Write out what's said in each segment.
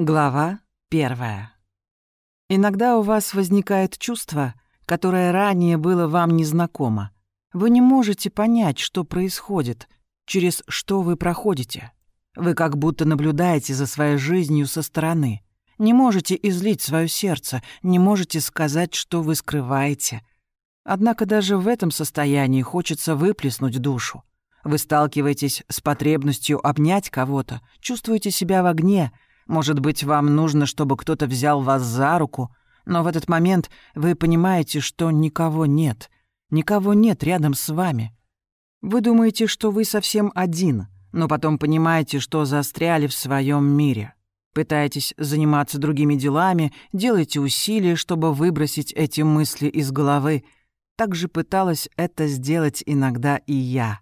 Глава первая. Иногда у вас возникает чувство, которое ранее было вам незнакомо. Вы не можете понять, что происходит, через что вы проходите. Вы как будто наблюдаете за своей жизнью со стороны. Не можете излить свое сердце, не можете сказать, что вы скрываете. Однако даже в этом состоянии хочется выплеснуть душу. Вы сталкиваетесь с потребностью обнять кого-то, чувствуете себя в огне — может быть, вам нужно, чтобы кто-то взял вас за руку, но в этот момент вы понимаете, что никого нет. Никого нет рядом с вами. Вы думаете, что вы совсем один, но потом понимаете, что застряли в своем мире. Пытаетесь заниматься другими делами, делаете усилия, чтобы выбросить эти мысли из головы. Так же пыталась это сделать иногда и я.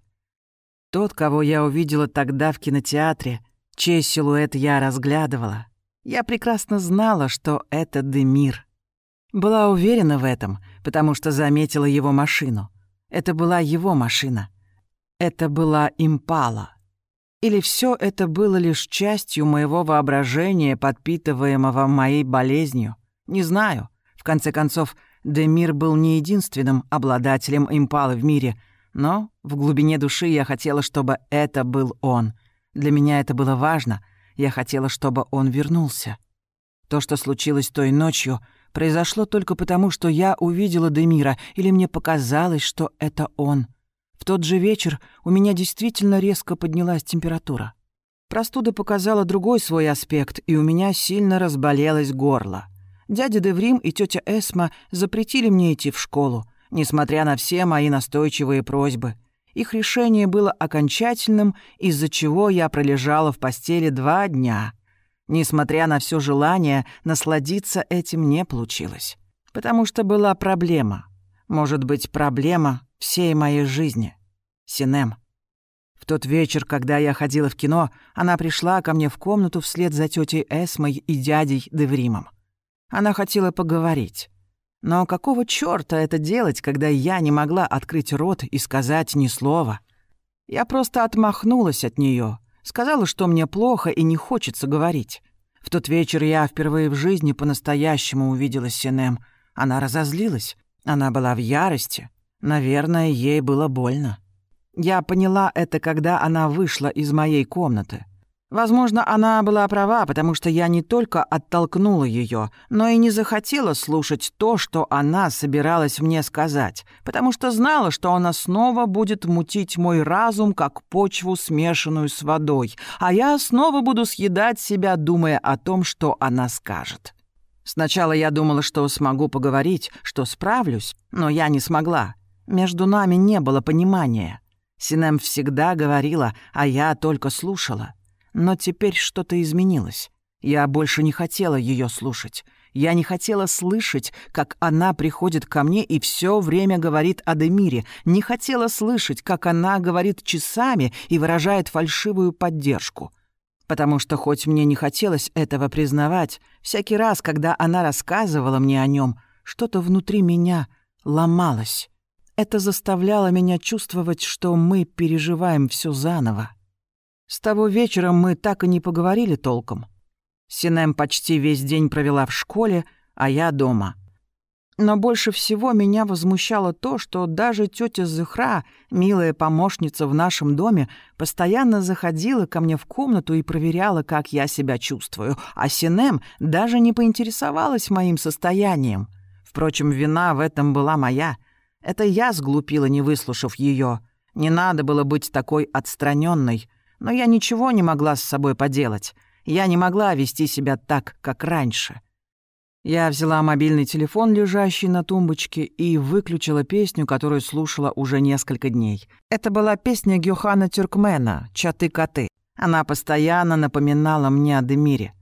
Тот, кого я увидела тогда в кинотеатре — чей силуэт я разглядывала, я прекрасно знала, что это Демир. Была уверена в этом, потому что заметила его машину. Это была его машина. Это была импала. Или все это было лишь частью моего воображения, подпитываемого моей болезнью? Не знаю. В конце концов, Демир был не единственным обладателем импалы в мире, но в глубине души я хотела, чтобы это был он — для меня это было важно. Я хотела, чтобы он вернулся. То, что случилось той ночью, произошло только потому, что я увидела Демира, или мне показалось, что это он. В тот же вечер у меня действительно резко поднялась температура. Простуда показала другой свой аспект, и у меня сильно разболелось горло. Дядя Деврим и тетя Эсма запретили мне идти в школу, несмотря на все мои настойчивые просьбы — их решение было окончательным, из-за чего я пролежала в постели два дня. Несмотря на все желание, насладиться этим не получилось. Потому что была проблема. Может быть, проблема всей моей жизни. Синем. В тот вечер, когда я ходила в кино, она пришла ко мне в комнату вслед за тетей Эсмой и дядей Девримом. Она хотела поговорить. Но какого чёрта это делать, когда я не могла открыть рот и сказать ни слова? Я просто отмахнулась от неё, сказала, что мне плохо и не хочется говорить. В тот вечер я впервые в жизни по-настоящему увидела Синем. Она разозлилась, она была в ярости. Наверное, ей было больно. Я поняла это, когда она вышла из моей комнаты. Возможно, она была права, потому что я не только оттолкнула ее, но и не захотела слушать то, что она собиралась мне сказать, потому что знала, что она снова будет мутить мой разум, как почву, смешанную с водой, а я снова буду съедать себя, думая о том, что она скажет. Сначала я думала, что смогу поговорить, что справлюсь, но я не смогла. Между нами не было понимания. Синем всегда говорила, а я только слушала. Но теперь что-то изменилось. Я больше не хотела ее слушать. Я не хотела слышать, как она приходит ко мне и все время говорит о Демире. Не хотела слышать, как она говорит часами и выражает фальшивую поддержку. Потому что хоть мне не хотелось этого признавать, всякий раз, когда она рассказывала мне о нем, что-то внутри меня ломалось. Это заставляло меня чувствовать, что мы переживаем все заново. С того вечера мы так и не поговорили толком. Синем почти весь день провела в школе, а я дома. Но больше всего меня возмущало то, что даже тетя Зыхра, милая помощница в нашем доме, постоянно заходила ко мне в комнату и проверяла, как я себя чувствую, а Синем даже не поинтересовалась моим состоянием. Впрочем, вина в этом была моя. Это я сглупила, не выслушав ее. Не надо было быть такой отстраненной. Но я ничего не могла с собой поделать. Я не могла вести себя так, как раньше. Я взяла мобильный телефон, лежащий на тумбочке, и выключила песню, которую слушала уже несколько дней. Это была песня Гюхана Тюркмена «Чаты-коты». Она постоянно напоминала мне о Демире.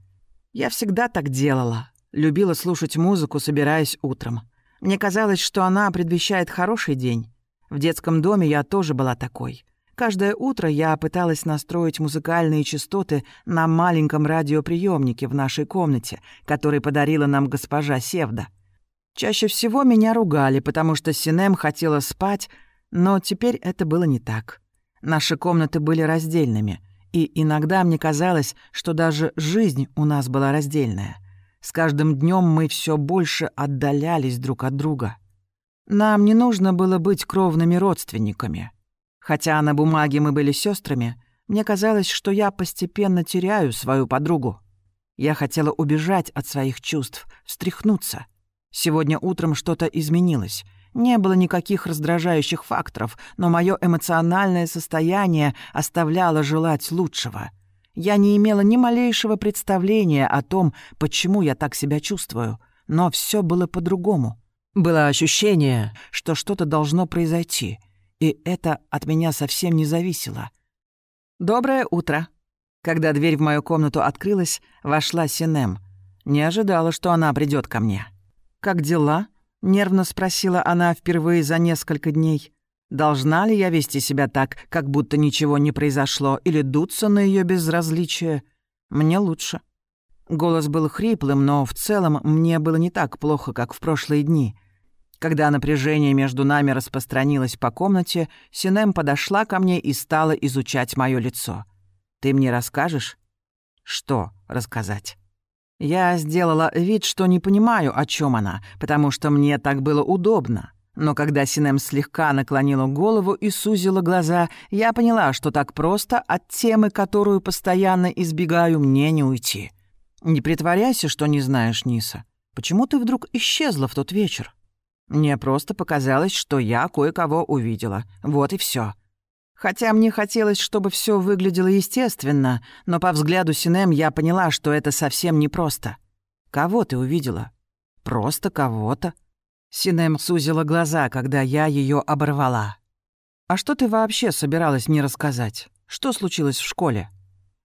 Я всегда так делала. Любила слушать музыку, собираясь утром. Мне казалось, что она предвещает хороший день. В детском доме я тоже была такой. Каждое утро я пыталась настроить музыкальные частоты на маленьком радиоприемнике в нашей комнате, который подарила нам госпожа Севда. Чаще всего меня ругали, потому что Синем хотела спать, но теперь это было не так. Наши комнаты были раздельными, И иногда мне казалось, что даже жизнь у нас была раздельная. С каждым днем мы все больше отдалялись друг от друга. Нам не нужно было быть кровными родственниками. Хотя на бумаге мы были сестрами, мне казалось, что я постепенно теряю свою подругу. Я хотела убежать от своих чувств, встряхнуться. Сегодня утром что-то изменилось. Не было никаких раздражающих факторов, но мое эмоциональное состояние оставляло желать лучшего. Я не имела ни малейшего представления о том, почему я так себя чувствую, но все было по-другому. Было ощущение, что что-то должно произойти, и это от меня совсем не зависело. «Доброе утро!» Когда дверь в мою комнату открылась, вошла Синем. Не ожидала, что она придет ко мне. «Как дела?» — нервно спросила она впервые за несколько дней. «Должна ли я вести себя так, как будто ничего не произошло, или дуться на ее безразличие? Мне лучше». Голос был хриплым, но в целом мне было не так плохо, как в прошлые дни. Когда напряжение между нами распространилось по комнате, Синем подошла ко мне и стала изучать мое лицо. «Ты мне расскажешь?» «Что рассказать?» Я сделала вид, что не понимаю, о чем она, потому что мне так было удобно. Но когда Синем слегка наклонила голову и сузила глаза, я поняла, что так просто от темы, которую постоянно избегаю, мне не уйти. «Не притворяйся, что не знаешь Ниса. Почему ты вдруг исчезла в тот вечер?» Мне просто показалось, что я кое-кого увидела. Вот и все. Хотя мне хотелось, чтобы все выглядело естественно, но по взгляду Синем я поняла, что это совсем непросто. Кого ты увидела? Просто кого-то. Синем сузила глаза, когда я ее оборвала. «А что ты вообще собиралась мне рассказать? Что случилось в школе?»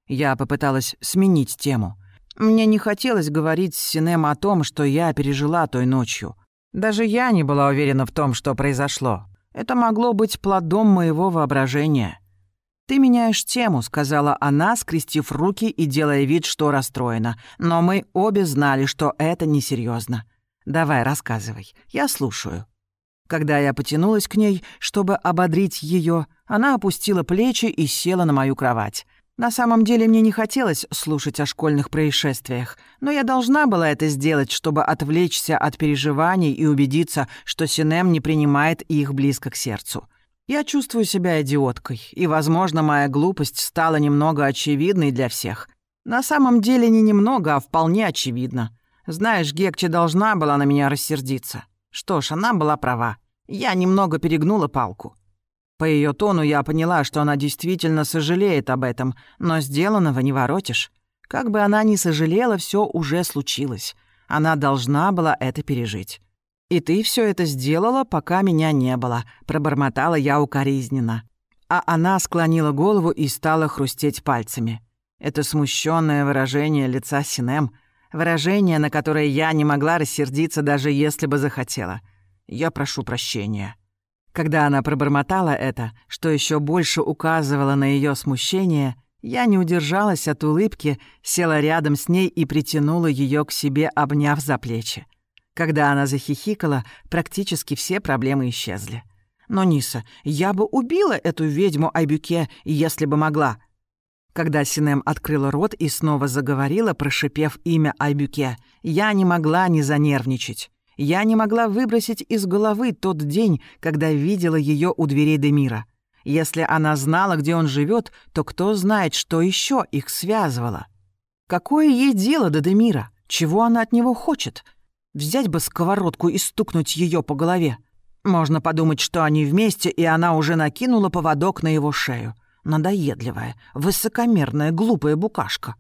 Я попыталась сменить тему. Мне не хотелось говорить с Синем о том, что я пережила той ночью. Даже я не была уверена в том, что произошло. Это могло быть плодом моего воображения. «Ты меняешь тему», — сказала она, скрестив руки и делая вид, что расстроена. Но мы обе знали, что это несерьезно. «Давай, рассказывай. Я слушаю». Когда я потянулась к ней, чтобы ободрить ее, она опустила плечи и села на мою кровать. На самом деле мне не хотелось слушать о школьных происшествиях, но я должна была это сделать, чтобы отвлечься от переживаний и убедиться, что Синем не принимает их близко к сердцу. Я чувствую себя идиоткой, и, возможно, моя глупость стала немного очевидной для всех. На самом деле не немного, а вполне очевидно. Знаешь, Гекче должна была на меня рассердиться. Что ж, она была права. Я немного перегнула палку. По ее тону я поняла, что она действительно сожалеет об этом, но сделанного не воротишь. Как бы она ни сожалела, все уже случилось. Она должна была это пережить. «И ты все это сделала, пока меня не было», — пробормотала я укоризненно. А она склонила голову и стала хрустеть пальцами. Это смущенное выражение лица Синем, выражение, на которое я не могла рассердиться, даже если бы захотела. «Я прошу прощения». Когда она пробормотала это, что еще больше указывало на ее смущение, я не удержалась от улыбки, села рядом с ней и притянула ее к себе, обняв за плечи. Когда она захихикала, практически все проблемы исчезли. «Но, Ниса, я бы убила эту ведьму Айбюке, если бы могла». Когда Синем открыла рот и снова заговорила, прошипев имя Айбюке, я не могла не занервничать. Я не могла выбросить из головы тот день, когда видела ее у дверей Демира. Если она знала, где он живет, то кто знает, что еще их связывало. Какое ей дело до Демира? Чего она от него хочет? Взять бы сковородку и стукнуть ее по голове. Можно подумать, что они вместе, и она уже накинула поводок на его шею. Надоедливая, высокомерная, глупая букашка.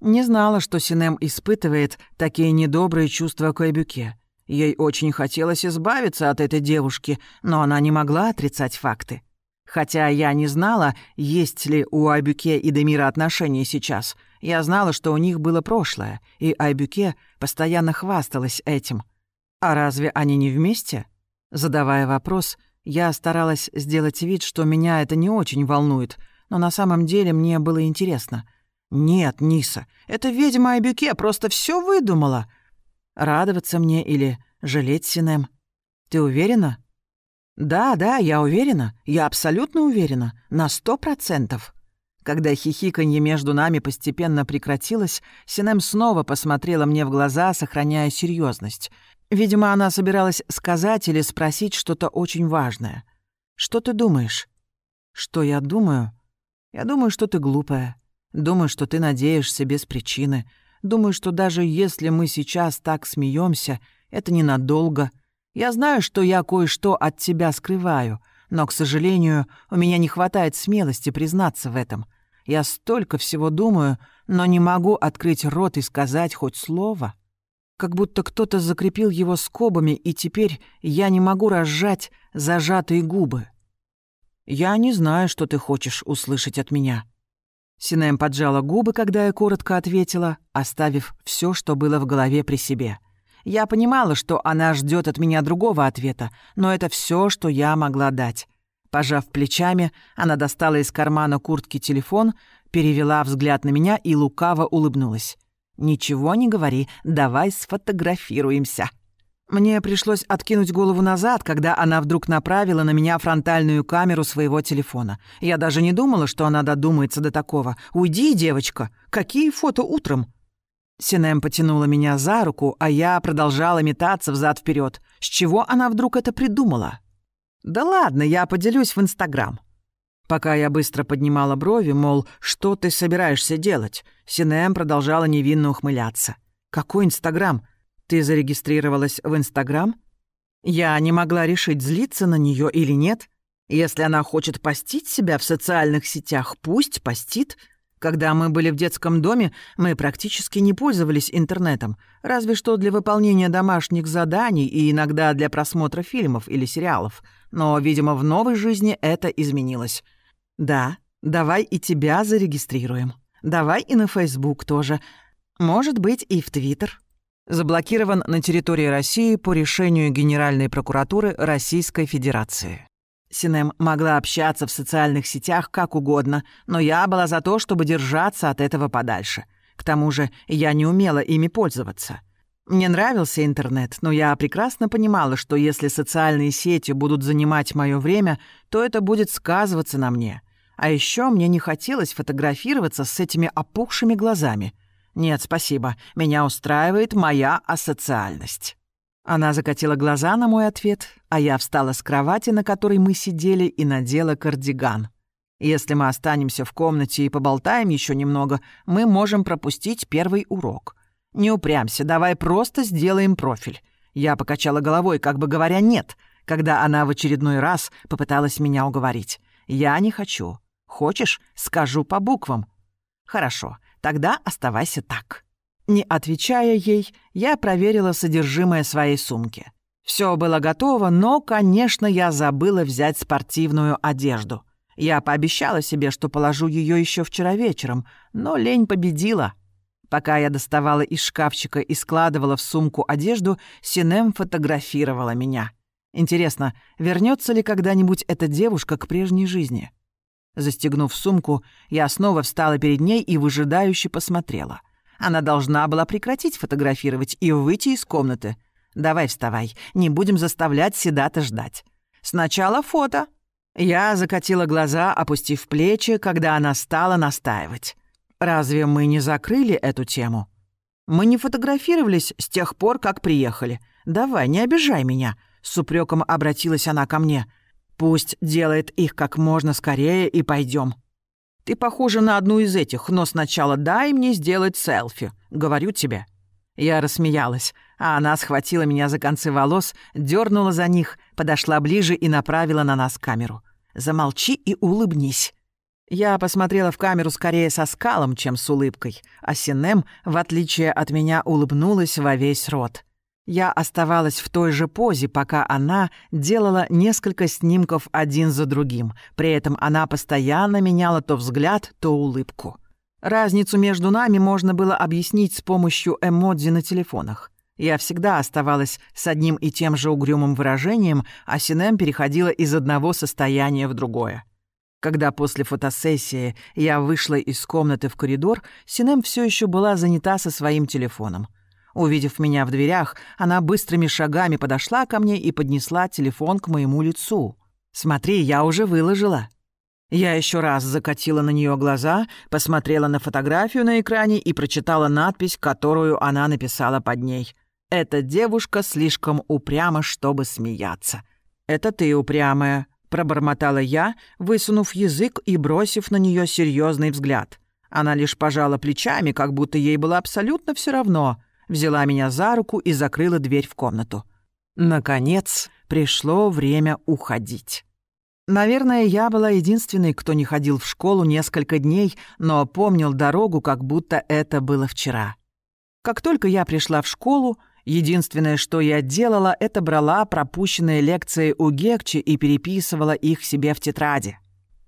Не знала, что Синем испытывает такие недобрые чувства к Эбюке. Ей очень хотелось избавиться от этой девушки, но она не могла отрицать факты. Хотя я не знала, есть ли у Айбюке и Демира отношения сейчас. Я знала, что у них было прошлое, и Айбюке постоянно хвасталась этим. А разве они не вместе? Задавая вопрос, я старалась сделать вид, что меня это не очень волнует, но на самом деле мне было интересно. «Нет, Ниса, это ведьма Айбюке просто все выдумала. Радоваться мне или жалеть Синем? Ты уверена? Да, да, я уверена. Я абсолютно уверена. На сто процентов. Когда хихиканье между нами постепенно прекратилось, Синем снова посмотрела мне в глаза, сохраняя серьезность. Видимо, она собиралась сказать или спросить что-то очень важное. «Что ты думаешь?» «Что я думаю?» «Я думаю, что ты глупая. Думаю, что ты надеешься без причины. Думаю, что даже если мы сейчас так смеемся, это ненадолго. Я знаю, что я кое-что от тебя скрываю, но, к сожалению, у меня не хватает смелости признаться в этом. Я столько всего думаю, но не могу открыть рот и сказать хоть слово. Как будто кто-то закрепил его скобами, и теперь я не могу разжать зажатые губы. Я не знаю, что ты хочешь услышать от меня. Синем поджала губы, когда я коротко ответила, оставив все, что было в голове при себе. Я понимала, что она ждет от меня другого ответа, но это все, что я могла дать. Пожав плечами, она достала из кармана куртки телефон, перевела взгляд на меня и лукаво улыбнулась. «Ничего не говори, давай сфотографируемся». Мне пришлось откинуть голову назад, когда она вдруг направила на меня фронтальную камеру своего телефона. Я даже не думала, что она додумается до такого. «Уйди, девочка! Какие фото утром?» Синем потянула меня за руку, а я продолжала метаться взад вперед. С чего она вдруг это придумала? «Да ладно, я поделюсь в Инстаграм». Пока я быстро поднимала брови, мол, что ты собираешься делать, Синем продолжала невинно ухмыляться. «Какой Инстаграм? Ты зарегистрировалась в Инстаграм? Я не могла решить, злиться на нее или нет. Если она хочет постить себя в социальных сетях, пусть постит. Когда мы были в детском доме, мы практически не пользовались интернетом, разве что для выполнения домашних заданий и иногда для просмотра фильмов или сериалов. Но, видимо, в новой жизни это изменилось. Да, давай и тебя зарегистрируем. Давай и на Facebook тоже. Может быть, и в Твиттер заблокирован на территории России по решению Генеральной прокуратуры Российской Федерации. Синем могла общаться в социальных сетях как угодно, но я была за то, чтобы держаться от этого подальше. К тому же я не умела ими пользоваться. Мне нравился интернет, но я прекрасно понимала, что если социальные сети будут занимать мое время, то это будет сказываться на мне. А еще мне не хотелось фотографироваться с этими опухшими глазами — «Нет, спасибо. Меня устраивает моя асоциальность». Она закатила глаза на мой ответ, а я встала с кровати, на которой мы сидели, и надела кардиган. Если мы останемся в комнате и поболтаем еще немного, мы можем пропустить первый урок. Не упрямься, давай просто сделаем профиль. Я покачала головой, как бы говоря «нет», когда она в очередной раз попыталась меня уговорить. «Я не хочу. Хочешь, скажу по буквам». «Хорошо. Тогда оставайся так». Не отвечая ей, я проверила содержимое своей сумки. Все было готово, но, конечно, я забыла взять спортивную одежду. Я пообещала себе, что положу ее еще вчера вечером, но лень победила. Пока я доставала из шкафчика и складывала в сумку одежду, Синем фотографировала меня. Интересно, вернется ли когда-нибудь эта девушка к прежней жизни? Застегнув сумку, я снова встала перед ней и выжидающе посмотрела. Она должна была прекратить фотографировать и выйти из комнаты. «Давай вставай, не будем заставлять Седата ждать. Сначала фото». Я закатила глаза, опустив плечи, когда она стала настаивать. «Разве мы не закрыли эту тему?» «Мы не фотографировались с тех пор, как приехали. Давай, не обижай меня», — с упреком обратилась она ко мне. Пусть делает их как можно скорее и пойдем. Ты похожа на одну из этих, но сначала дай мне сделать селфи, говорю тебе». Я рассмеялась, а она схватила меня за концы волос, дернула за них, подошла ближе и направила на нас камеру. «Замолчи и улыбнись». Я посмотрела в камеру скорее со скалом, чем с улыбкой, а Синем, в отличие от меня, улыбнулась во весь рот. Я оставалась в той же позе, пока она делала несколько снимков один за другим. При этом она постоянно меняла то взгляд, то улыбку. Разницу между нами можно было объяснить с помощью эмодзи на телефонах. Я всегда оставалась с одним и тем же угрюмым выражением, а Синем переходила из одного состояния в другое. Когда после фотосессии я вышла из комнаты в коридор, Синем все еще была занята со своим телефоном — Увидев меня в дверях, она быстрыми шагами подошла ко мне и поднесла телефон к моему лицу. «Смотри, я уже выложила». Я еще раз закатила на нее глаза, посмотрела на фотографию на экране и прочитала надпись, которую она написала под ней. «Эта девушка слишком упряма, чтобы смеяться». «Это ты упрямая», — пробормотала я, высунув язык и бросив на нее серьезный взгляд. Она лишь пожала плечами, как будто ей было абсолютно все равно, взяла меня за руку и закрыла дверь в комнату. Наконец, пришло время уходить. Наверное, я была единственной, кто не ходил в школу несколько дней, но помнил дорогу, как будто это было вчера. Как только я пришла в школу, единственное, что я делала, это брала пропущенные лекции у Гекчи и переписывала их себе в тетради.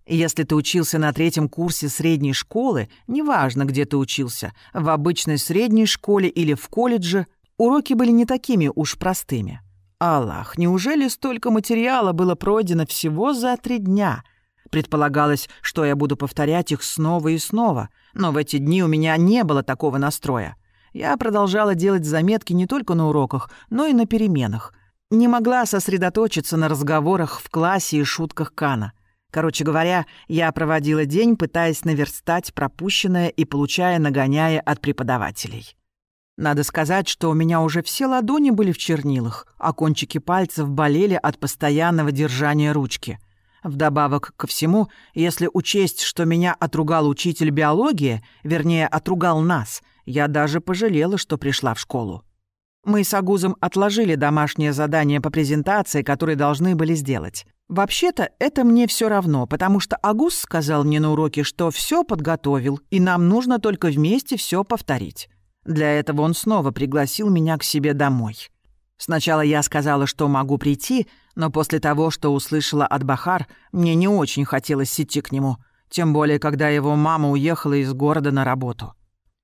Если ты учился на третьем курсе средней школы, неважно, где ты учился, в обычной средней школе или в колледже, уроки были не такими уж простыми — Аллах, неужели столько материала было пройдено всего за три дня? Предполагалось, что я буду повторять их снова и снова, но в эти дни у меня не было такого настроя. Я продолжала делать заметки не только на уроках, но и на переменах. Не могла сосредоточиться на разговорах в классе и шутках Кана. Короче говоря, я проводила день, пытаясь наверстать пропущенное и получая нагоняя от преподавателей. Надо сказать, что у меня уже все ладони были в чернилах, а кончики пальцев болели от постоянного держания ручки. Вдобавок ко всему, если учесть, что меня отругал учитель биологии, вернее, отругал нас, я даже пожалела, что пришла в школу. Мы с Агузом отложили домашнее задание по презентации, которые должны были сделать. Вообще-то это мне все равно, потому что Агуз сказал мне на уроке, что все подготовил, и нам нужно только вместе все повторить. Для этого он снова пригласил меня к себе домой. Сначала я сказала, что могу прийти, но после того, что услышала от Бахар, мне не очень хотелось идти к нему, тем более, когда его мама уехала из города на работу.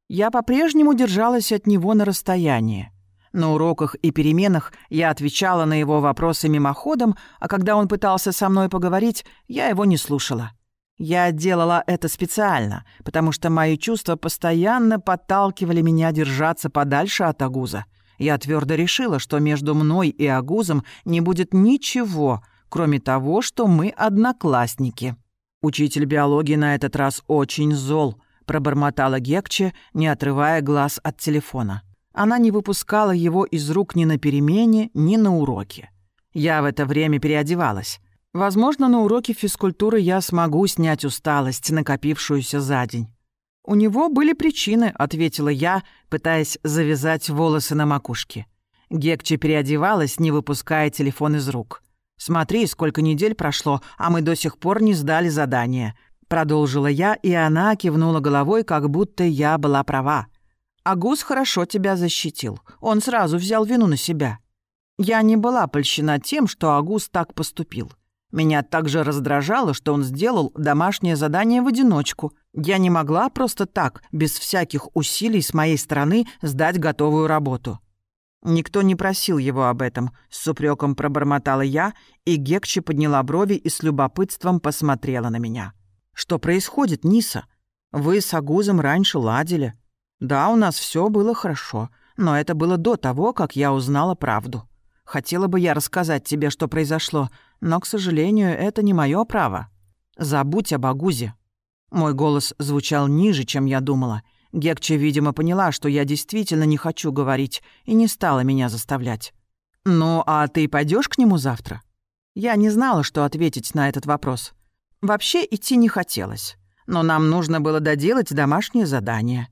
Я по-прежнему держалась от него на расстоянии. На уроках и переменах я отвечала на его вопросы мимоходом, а когда он пытался со мной поговорить, я его не слушала. Я делала это специально, потому что мои чувства постоянно подталкивали меня держаться подальше от Агуза. Я твердо решила, что между мной и Агузом не будет ничего, кроме того, что мы одноклассники. Учитель биологии на этот раз очень зол, пробормотала Гекче, не отрывая глаз от телефона. Она не выпускала его из рук ни на перемене, ни на уроке. Я в это время переодевалась. Возможно, на уроке физкультуры я смогу снять усталость, накопившуюся за день. «У него были причины», — ответила я, пытаясь завязать волосы на макушке. Гекче переодевалась, не выпуская телефон из рук. «Смотри, сколько недель прошло, а мы до сих пор не сдали задание», — продолжила я, и она кивнула головой, как будто я была права. «Агус хорошо тебя защитил. Он сразу взял вину на себя». Я не была польщена тем, что Агус так поступил. Меня также раздражало, что он сделал домашнее задание в одиночку. Я не могла просто так, без всяких усилий с моей стороны, сдать готовую работу. Никто не просил его об этом, с упреком пробормотала я, и Гекчи подняла брови и с любопытством посмотрела на меня. «Что происходит, Ниса? Вы с Агузом раньше ладили. Да, у нас все было хорошо, но это было до того, как я узнала правду. Хотела бы я рассказать тебе, что произошло, но, к сожалению, это не мое право. Забудь об Агузе». Мой голос звучал ниже, чем я думала. Гекче, видимо, поняла, что я действительно не хочу говорить, и не стала меня заставлять. «Ну, а ты пойдешь к нему завтра?» Я не знала, что ответить на этот вопрос. Вообще идти не хотелось, но нам нужно было доделать домашнее задание.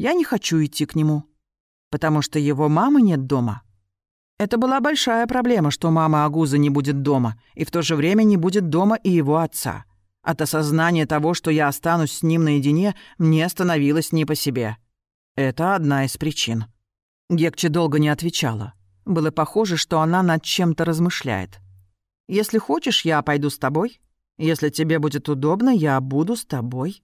Я не хочу идти к нему, потому что его мамы нет дома. Это была большая проблема, что мама Агуза не будет дома, и в то же время не будет дома и его отца. От осознания того, что я останусь с ним наедине, мне становилось не по себе. Это одна из причин. Гекче долго не отвечала. Было похоже, что она над чем-то размышляет. «Если хочешь, я пойду с тобой. Если тебе будет удобно, я буду с тобой».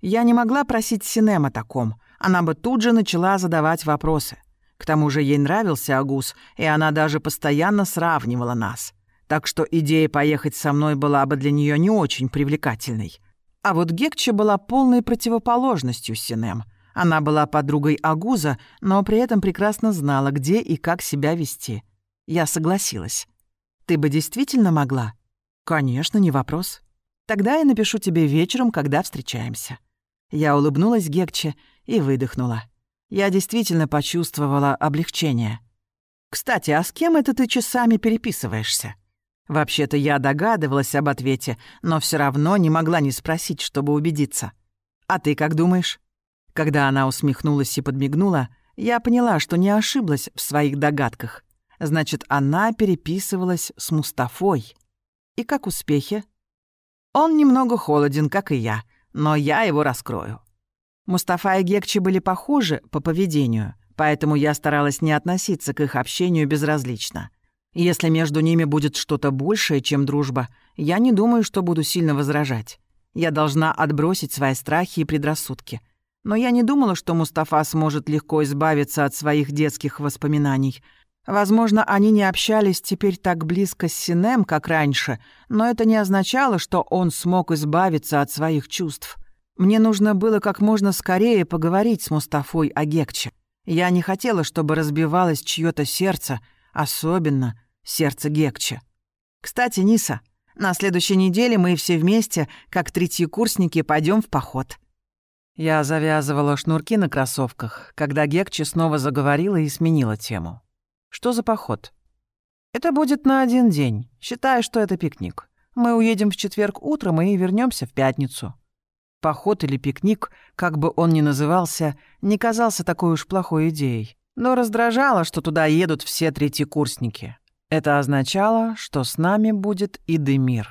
Я не могла просить Синем о таком. Она бы тут же начала задавать вопросы. К тому же ей нравился Агус, и она даже постоянно сравнивала нас. Так что идея поехать со мной была бы для нее не очень привлекательной. А вот Гекче была полной противоположностью Синем. Она была подругой Агуза, но при этом прекрасно знала, где и как себя вести. Я согласилась. «Ты бы действительно могла?» «Конечно, не вопрос». Тогда я напишу тебе вечером, когда встречаемся». Я улыбнулась Гекче и выдохнула. Я действительно почувствовала облегчение. «Кстати, а с кем это ты часами переписываешься?» Вообще-то я догадывалась об ответе, но все равно не могла не спросить, чтобы убедиться. «А ты как думаешь?» Когда она усмехнулась и подмигнула, я поняла, что не ошиблась в своих догадках. Значит, она переписывалась с Мустафой. И как успехи? Он немного холоден, как и я, но я его раскрою. Мустафа и Гекчи были похожи по поведению, поэтому я старалась не относиться к их общению безразлично. Если между ними будет что-то большее, чем дружба, я не думаю, что буду сильно возражать. Я должна отбросить свои страхи и предрассудки. Но я не думала, что Мустафа сможет легко избавиться от своих детских воспоминаний. Возможно, они не общались теперь так близко с Синем, как раньше, но это не означало, что он смог избавиться от своих чувств. Мне нужно было как можно скорее поговорить с Мустафой о Гекче. Я не хотела, чтобы разбивалось чьё-то сердце, особенно сердце Гекче. Кстати, Ниса, на следующей неделе мы все вместе, как третьекурсники, пойдем в поход. Я завязывала шнурки на кроссовках, когда Гекче снова заговорила и сменила тему. Что за поход? Это будет на один день. Считаю, что это пикник. Мы уедем в четверг утром и вернемся в пятницу. Поход или пикник, как бы он ни назывался, не казался такой уж плохой идеей. Но раздражало, что туда едут все третьекурсники. Это означало, что с нами будет и Демир.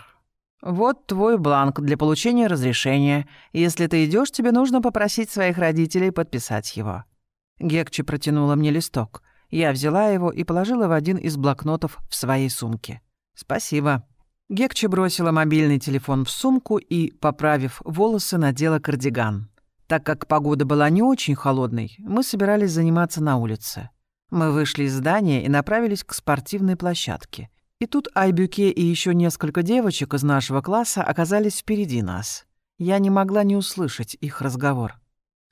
Вот твой бланк для получения разрешения. Если ты идешь, тебе нужно попросить своих родителей подписать его. Гекчи протянула мне листок. Я взяла его и положила в один из блокнотов в своей сумке. Спасибо. Гекчи бросила мобильный телефон в сумку и, поправив волосы, надела кардиган. Так как погода была не очень холодной, мы собирались заниматься на улице. Мы вышли из здания и направились к спортивной площадке. И тут Айбюке и еще несколько девочек из нашего класса оказались впереди нас. Я не могла не услышать их разговор.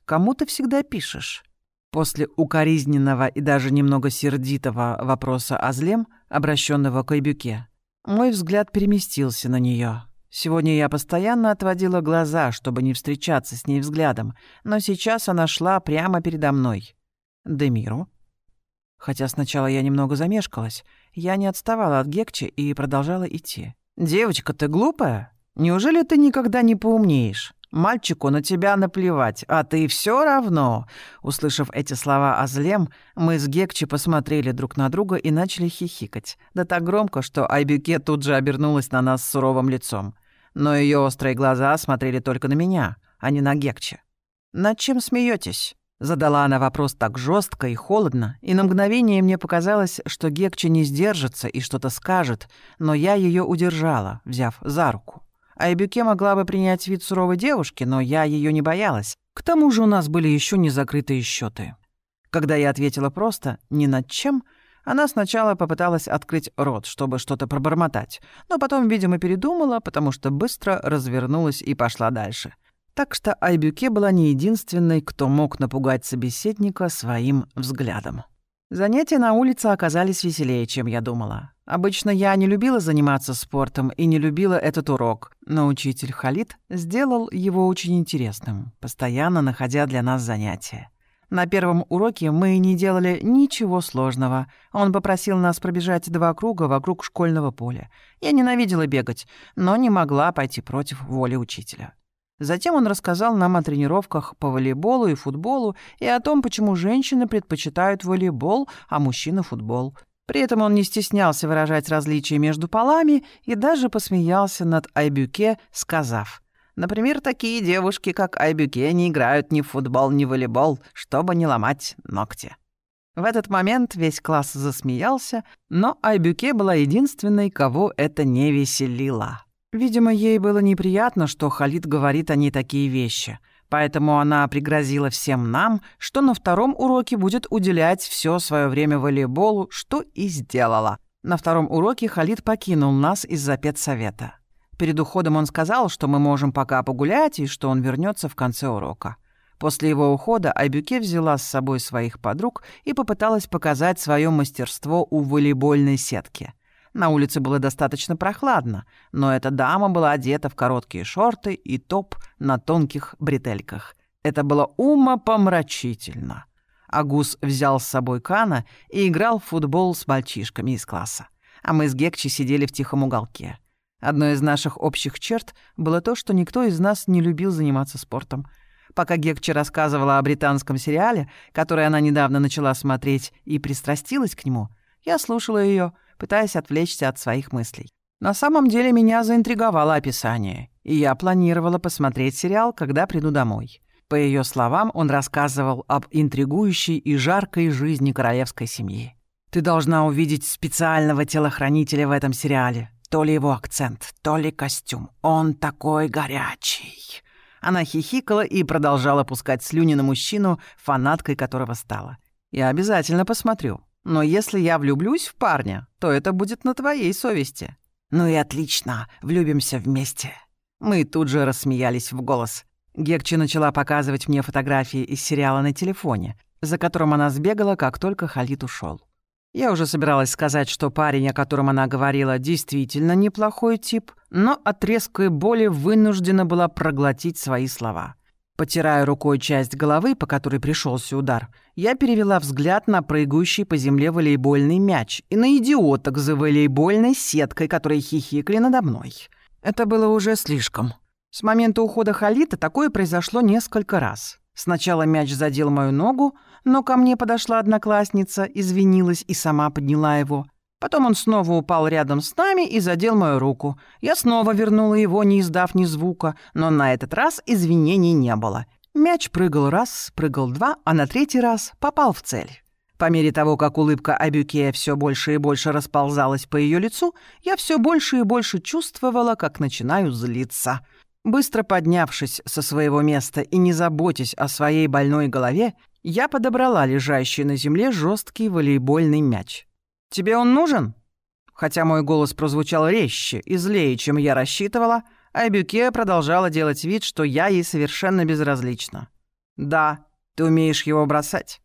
«Кому ты всегда пишешь?» После укоризненного и даже немного сердитого вопроса Азлем, обращенного к Айбюке, мой взгляд переместился на нее. Сегодня я постоянно отводила глаза, чтобы не встречаться с ней взглядом, но сейчас она шла прямо передо мной. «Демиру?» Хотя сначала я немного замешкалась, я не отставала от Гекчи и продолжала идти. «Девочка, ты глупая? Неужели ты никогда не поумнеешь? Мальчику на тебя наплевать, а ты все равно...» Услышав эти слова о злем, мы с Гекчи посмотрели друг на друга и начали хихикать. Да так громко, что Айбюке тут же обернулась на нас суровым лицом. Но ее острые глаза смотрели только на меня, а не на Гекчи. «Над чем смеетесь? Задала она вопрос так жестко и холодно, и на мгновение мне показалось, что Гекче не сдержится и что-то скажет, но я ее удержала, взяв за руку. Айбюке могла бы принять вид суровой девушки, но я ее не боялась. К тому же у нас были еще не закрытые счеты. Когда я ответила просто «ни над чем», она сначала попыталась открыть рот, чтобы что-то пробормотать, но потом, видимо, передумала, потому что быстро развернулась и пошла дальше. Так что Айбюке была не единственной, кто мог напугать собеседника своим взглядом. Занятия на улице оказались веселее, чем я думала. Обычно я не любила заниматься спортом и не любила этот урок, но учитель Халид сделал его очень интересным, постоянно находя для нас занятия. На первом уроке мы не делали ничего сложного. Он попросил нас пробежать два круга вокруг школьного поля. Я ненавидела бегать, но не могла пойти против воли учителя. Затем он рассказал нам о тренировках по волейболу и футболу и о том, почему женщины предпочитают волейбол, а мужчины — футбол. При этом он не стеснялся выражать различия между полами и даже посмеялся над Айбюке, сказав, «Например, такие девушки, как Айбюке, не играют ни в футбол, ни в волейбол, чтобы не ломать ногти». В этот момент весь класс засмеялся, но Айбюке была единственной, кого это не веселило. Видимо, ей было неприятно, что Халид говорит о ней такие вещи, поэтому она пригрозила всем нам, что на втором уроке будет уделять все свое время волейболу, что и сделала. На втором уроке Халид покинул нас из-за педсовета. Перед уходом он сказал, что мы можем пока погулять и что он вернется в конце урока. После его ухода Айбюке взяла с собой своих подруг и попыталась показать свое мастерство у волейбольной сетки — На улице было достаточно прохладно, но эта дама была одета в короткие шорты и топ на тонких бретельках. Это было умопомрачительно. Агус взял с собой Кана и играл в футбол с мальчишками из класса. А мы с Гекчи сидели в тихом уголке. Одной из наших общих черт было то, что никто из нас не любил заниматься спортом. Пока Гекчи рассказывала о британском сериале, который она недавно начала смотреть и пристрастилась к нему, я слушала ее, пытаясь отвлечься от своих мыслей. На самом деле меня заинтриговало описание, и я планировала посмотреть сериал, когда приду домой. По ее словам, он рассказывал об интригующей и жаркой жизни королевской семьи. «Ты должна увидеть специального телохранителя в этом сериале. То ли его акцент, то ли костюм. Он такой горячий». Она хихикала и продолжала пускать слюни на мужчину, фанаткой которого стала. «Я обязательно посмотрю. Но если я влюблюсь в парня, то это будет на твоей совести». «Ну и отлично, влюбимся вместе». Мы тут же рассмеялись в голос. Гекчи начала показывать мне фотографии из сериала на телефоне, за которым она сбегала, как только Халид ушел. Я уже собиралась сказать, что парень, о котором она говорила, действительно неплохой тип, но от резкой боли вынуждена была проглотить свои слова. Потирая рукой часть головы, по которой пришелся удар, я перевела взгляд на прыгающий по земле волейбольный мяч и на идиоток за волейбольной сеткой, которые хихикали надо мной. Это было уже слишком. С момента ухода Халита такое произошло несколько раз. Сначала мяч задел мою ногу, но ко мне подошла одноклассница, извинилась и сама подняла его. Потом он снова упал рядом с нами и задел мою руку. Я снова вернула его, не издав ни звука, но на этот раз извинений не было. Мяч прыгал раз, прыгал два, а на третий раз попал в цель. По мере того, как улыбка Абюке все больше и больше расползалась по ее лицу, я все больше и больше чувствовала, как начинаю злиться. Быстро поднявшись со своего места и не заботясь о своей больной голове, я подобрала лежащий на земле жесткий волейбольный мяч. «Тебе он нужен?» Хотя мой голос прозвучал резче и злее, чем я рассчитывала, Айбюке продолжала делать вид, что я ей совершенно безразлична. «Да, ты умеешь его бросать».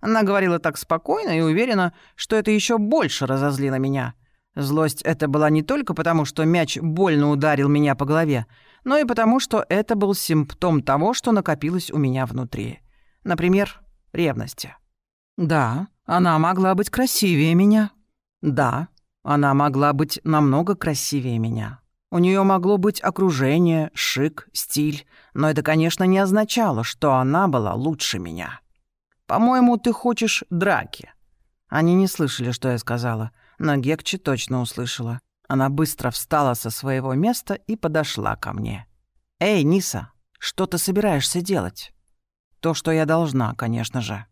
Она говорила так спокойно и уверенно, что это еще больше разозлило меня. Злость эта была не только потому, что мяч больно ударил меня по голове, но и потому, что это был симптом того, что накопилось у меня внутри. Например, ревности. Да, она могла быть красивее меня. Да, она могла быть намного красивее меня. У нее могло быть окружение, шик, стиль, но это, конечно, не означало, что она была лучше меня. «По-моему, ты хочешь драки». Они не слышали, что я сказала, но Гекчи точно услышала. Она быстро встала со своего места и подошла ко мне. «Эй, Ниса, что ты собираешься делать?» «То, что я должна, конечно же».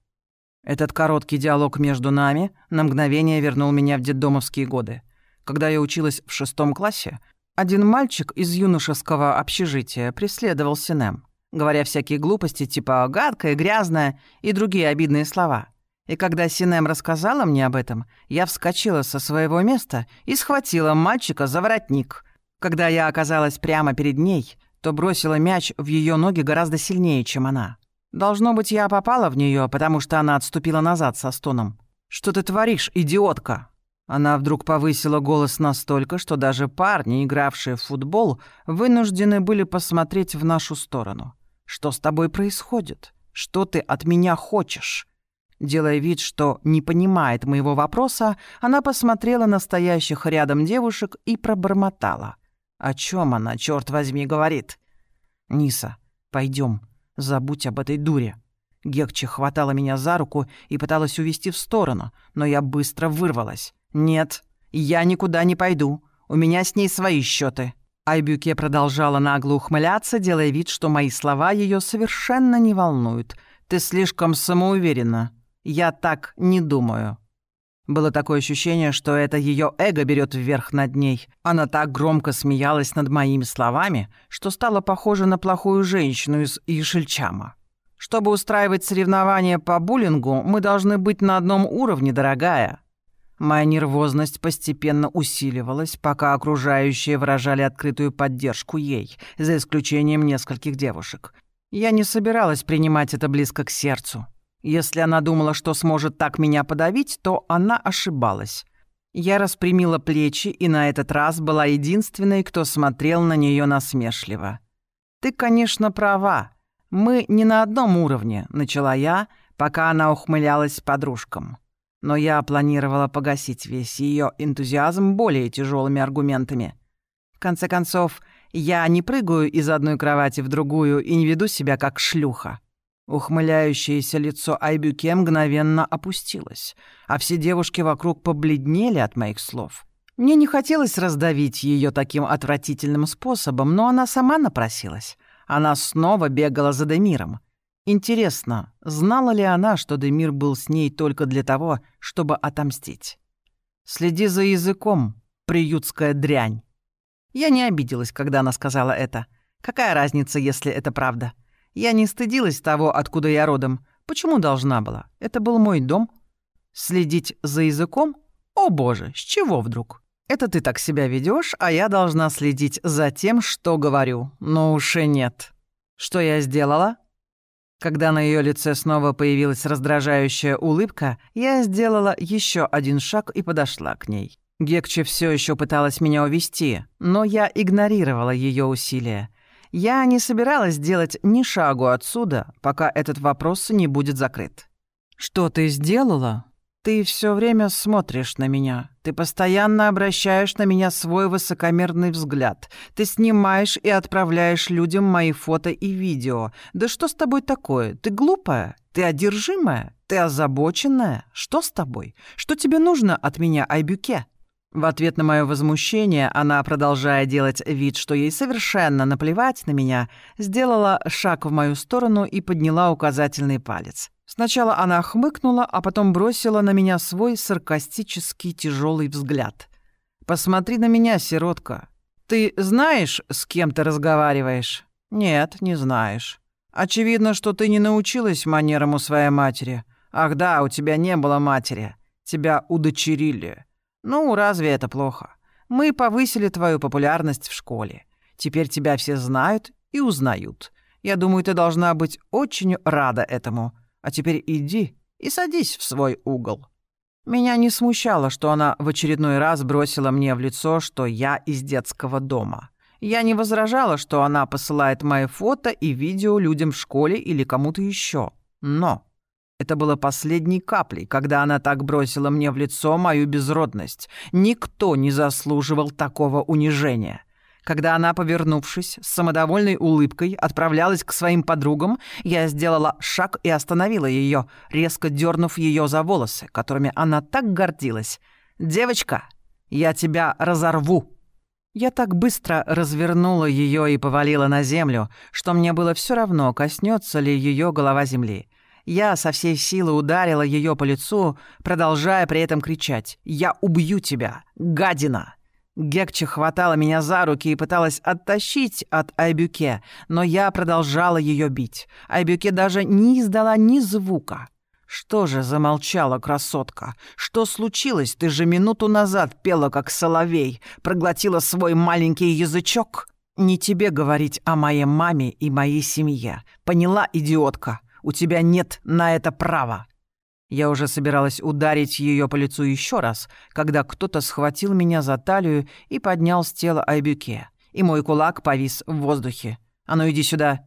Этот короткий диалог между нами на мгновение вернул меня в детдомовские годы. Когда я училась в шестом классе, один мальчик из юношеского общежития преследовал Синем, говоря всякие глупости типа «гадкая», «грязная» и другие обидные слова — и когда Синем рассказала мне об этом, я вскочила со своего места и схватила мальчика за воротник. Когда я оказалась прямо перед ней, то бросила мяч в ее ноги гораздо сильнее, чем она. Должно быть, я попала в нее, потому что она отступила назад со стоном. «Что ты творишь, идиотка?» Она вдруг повысила голос настолько, что даже парни, игравшие в футбол, вынуждены были посмотреть в нашу сторону. «Что с тобой происходит? Что ты от меня хочешь?» Делая вид, что не понимает моего вопроса, она посмотрела на стоящих рядом девушек и пробормотала. «О чем она, черт возьми, говорит?» «Ниса, пойдем, забудь об этой дуре». Гекче хватала меня за руку и пыталась увести в сторону, но я быстро вырвалась. «Нет, я никуда не пойду. У меня с ней свои счеты. Айбюке продолжала нагло ухмыляться, делая вид, что мои слова ее совершенно не волнуют. «Ты слишком самоуверена. Я так не думаю. Было такое ощущение, что это ее эго берет вверх над ней. Она так громко смеялась над моими словами, что стала похожа на плохую женщину из Ишельчама. Чтобы устраивать соревнования по буллингу, мы должны быть на одном уровне, дорогая. Моя нервозность постепенно усиливалась, пока окружающие выражали открытую поддержку ей, за исключением нескольких девушек. Я не собиралась принимать это близко к сердцу. Если она думала, что сможет так меня подавить, то она ошибалась. Я распрямила плечи и на этот раз была единственной, кто смотрел на нее насмешливо. «Ты, конечно, права. Мы не на одном уровне», — начала я, пока она ухмылялась подружкам. Но я планировала погасить весь ее энтузиазм более тяжелыми аргументами. В конце концов, я не прыгаю из одной кровати в другую и не веду себя как шлюха. Ухмыляющееся лицо Айбюке мгновенно опустилось, а все девушки вокруг побледнели от моих слов. Мне не хотелось раздавить ее таким отвратительным способом, но она сама напросилась. Она снова бегала за Демиром. Интересно, знала ли она, что Демир был с ней только для того, чтобы отомстить? «Следи за языком, приютская дрянь». Я не обиделась, когда она сказала это. Какая разница, если это правда? Я не стыдилась того, откуда я родом. Почему должна была? Это был мой дом. Следить за языком? О боже, с чего вдруг? Это ты так себя ведешь, а я должна следить за тем, что говорю. Но уж и нет. Что я сделала? Когда на ее лице снова появилась раздражающая улыбка, я сделала еще один шаг и подошла к ней. Гекче все еще пыталась меня увести, но я игнорировала ее усилия. Я не собиралась делать ни шагу отсюда, пока этот вопрос не будет закрыт. «Что ты сделала?» «Ты все время смотришь на меня. Ты постоянно обращаешь на меня свой высокомерный взгляд. Ты снимаешь и отправляешь людям мои фото и видео. Да что с тобой такое? Ты глупая? Ты одержимая? Ты озабоченная? Что с тобой? Что тебе нужно от меня, Айбюке?» В ответ на мое возмущение она, продолжая делать вид, что ей совершенно наплевать на меня, сделала шаг в мою сторону и подняла указательный палец. Сначала она хмыкнула, а потом бросила на меня свой саркастический тяжелый взгляд. «Посмотри на меня, сиротка. Ты знаешь, с кем ты разговариваешь?» «Нет, не знаешь. Очевидно, что ты не научилась манерам у своей матери. Ах да, у тебя не было матери. Тебя удочерили». «Ну, разве это плохо? Мы повысили твою популярность в школе. Теперь тебя все знают и узнают. Я думаю, ты должна быть очень рада этому. А теперь иди и садись в свой угол». Меня не смущало, что она в очередной раз бросила мне в лицо, что я из детского дома. Я не возражала, что она посылает мои фото и видео людям в школе или кому-то еще. Но это было последней каплей, когда она так бросила мне в лицо мою безродность. Никто не заслуживал такого унижения. Когда она, повернувшись, с самодовольной улыбкой отправлялась к своим подругам, я сделала шаг и остановила ее, резко дернув ее за волосы, которыми она так гордилась. «Девочка, я тебя разорву!» Я так быстро развернула ее и повалила на землю, что мне было все равно, коснется ли ее голова земли. Я со всей силы ударила ее по лицу, продолжая при этом кричать «Я убью тебя, гадина!». Гекче хватала меня за руки и пыталась оттащить от Айбюке, но я продолжала ее бить. Айбюке даже не издала ни звука. «Что же замолчала красотка? Что случилось? Ты же минуту назад пела, как соловей, проглотила свой маленький язычок?» «Не тебе говорить о моей маме и моей семье. Поняла, идиотка?» У тебя нет на это права!» Я уже собиралась ударить ее по лицу еще раз, когда кто-то схватил меня за талию и поднял с тела Айбюке, и мой кулак повис в воздухе. «А ну иди сюда!»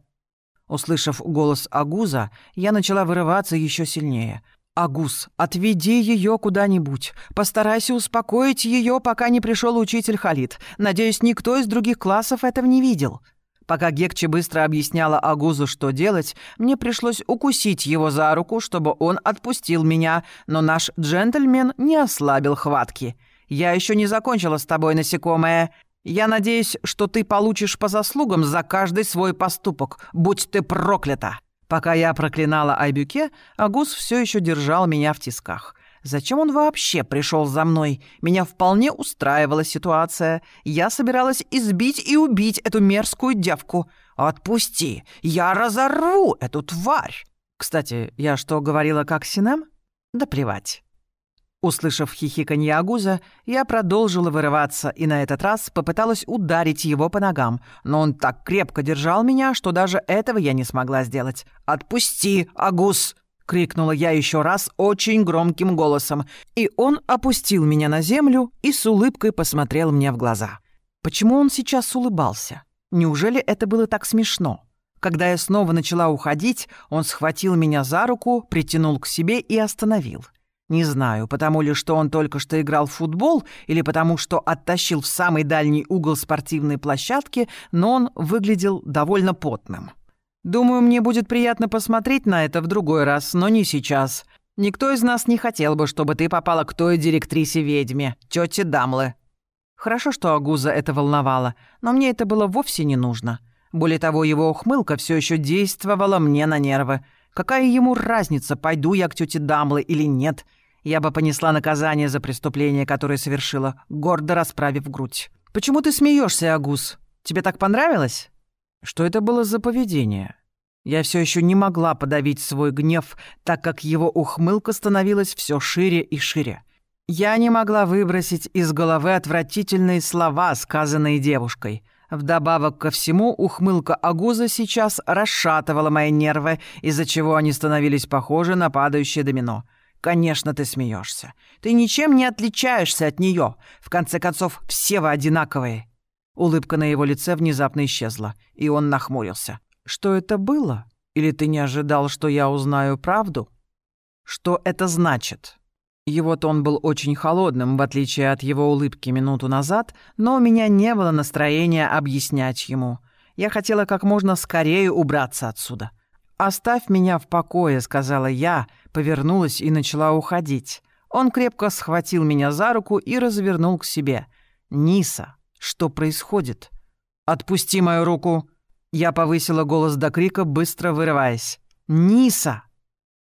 Услышав голос Агуза, я начала вырываться еще сильнее. «Агуз, отведи ее куда-нибудь. Постарайся успокоить ее, пока не пришел учитель Халид. Надеюсь, никто из других классов этого не видел». Пока Гекче быстро объясняла Агузу, что делать, мне пришлось укусить его за руку, чтобы он отпустил меня, но наш джентльмен не ослабил хватки. «Я еще не закончила с тобой, насекомое. Я надеюсь, что ты получишь по заслугам за каждый свой поступок. Будь ты проклята!» Пока я проклинала Айбюке, Агуз все еще держал меня в тисках. Зачем он вообще пришел за мной? Меня вполне устраивала ситуация. Я собиралась избить и убить эту мерзкую девку. Отпусти! Я разорву эту тварь! Кстати, я что, говорила как Синем? Да плевать. Услышав хихиканье Агуза, я продолжила вырываться и на этот раз попыталась ударить его по ногам, но он так крепко держал меня, что даже этого я не смогла сделать. «Отпусти, Агуз!» —— крикнула я еще раз очень громким голосом, и он опустил меня на землю и с улыбкой посмотрел мне в глаза. Почему он сейчас улыбался? Неужели это было так смешно? Когда я снова начала уходить, он схватил меня за руку, притянул к себе и остановил. Не знаю, потому ли, что он только что играл в футбол, или потому что оттащил в самый дальний угол спортивной площадки, но он выглядел довольно потным. Думаю, мне будет приятно посмотреть на это в другой раз, но не сейчас. Никто из нас не хотел бы, чтобы ты попала к той директрисе-ведьме, тете Дамлы. Хорошо, что Агуза это волновало, но мне это было вовсе не нужно. Более того, его ухмылка все еще действовала мне на нервы. Какая ему разница, пойду я к тете Дамлы или нет? Я бы понесла наказание за преступление, которое совершила, гордо расправив грудь. «Почему ты смеешься, Агус? Тебе так понравилось?» Что это было за поведение? Я все еще не могла подавить свой гнев, так как его ухмылка становилась все шире и шире. Я не могла выбросить из головы отвратительные слова, сказанные девушкой — Вдобавок ко всему, ухмылка Агуза сейчас расшатывала мои нервы, из-за чего они становились похожи на падающее домино. Конечно, ты смеешься. Ты ничем не отличаешься от нее. В конце концов, все вы одинаковые. Улыбка на его лице внезапно исчезла, и он нахмурился. Что это было? Или ты не ожидал, что я узнаю правду? Что это значит? Его тон был очень холодным, в отличие от его улыбки минуту назад, но у меня не было настроения объяснять ему. Я хотела как можно скорее убраться отсюда. «Оставь меня в покое», — сказала я, повернулась и начала уходить. Он крепко схватил меня за руку и развернул к себе. «Ниса, что происходит?» «Отпусти мою руку!» Я повысила голос до крика, быстро вырываясь. «Ниса!»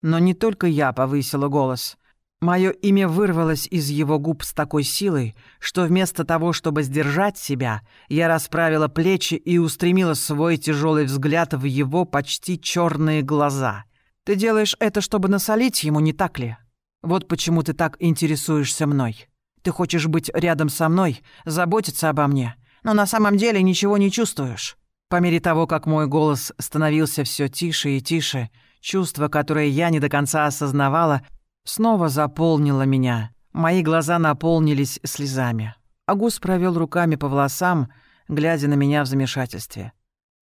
Но не только я повысила голос — Мое имя вырвалось из его губ с такой силой, что вместо того, чтобы сдержать себя, я расправила плечи и устремила свой тяжелый взгляд в его почти черные глаза. «Ты делаешь это, чтобы насолить ему, не так ли? Вот почему ты так интересуешься мной. Ты хочешь быть рядом со мной, заботиться обо мне, но на самом деле ничего не чувствуешь». По мере того, как мой голос становился все тише и тише, чувство, которое я не до конца осознавала, снова заполнила меня. Мои глаза наполнились слезами. Агус провел руками по волосам, глядя на меня в замешательстве.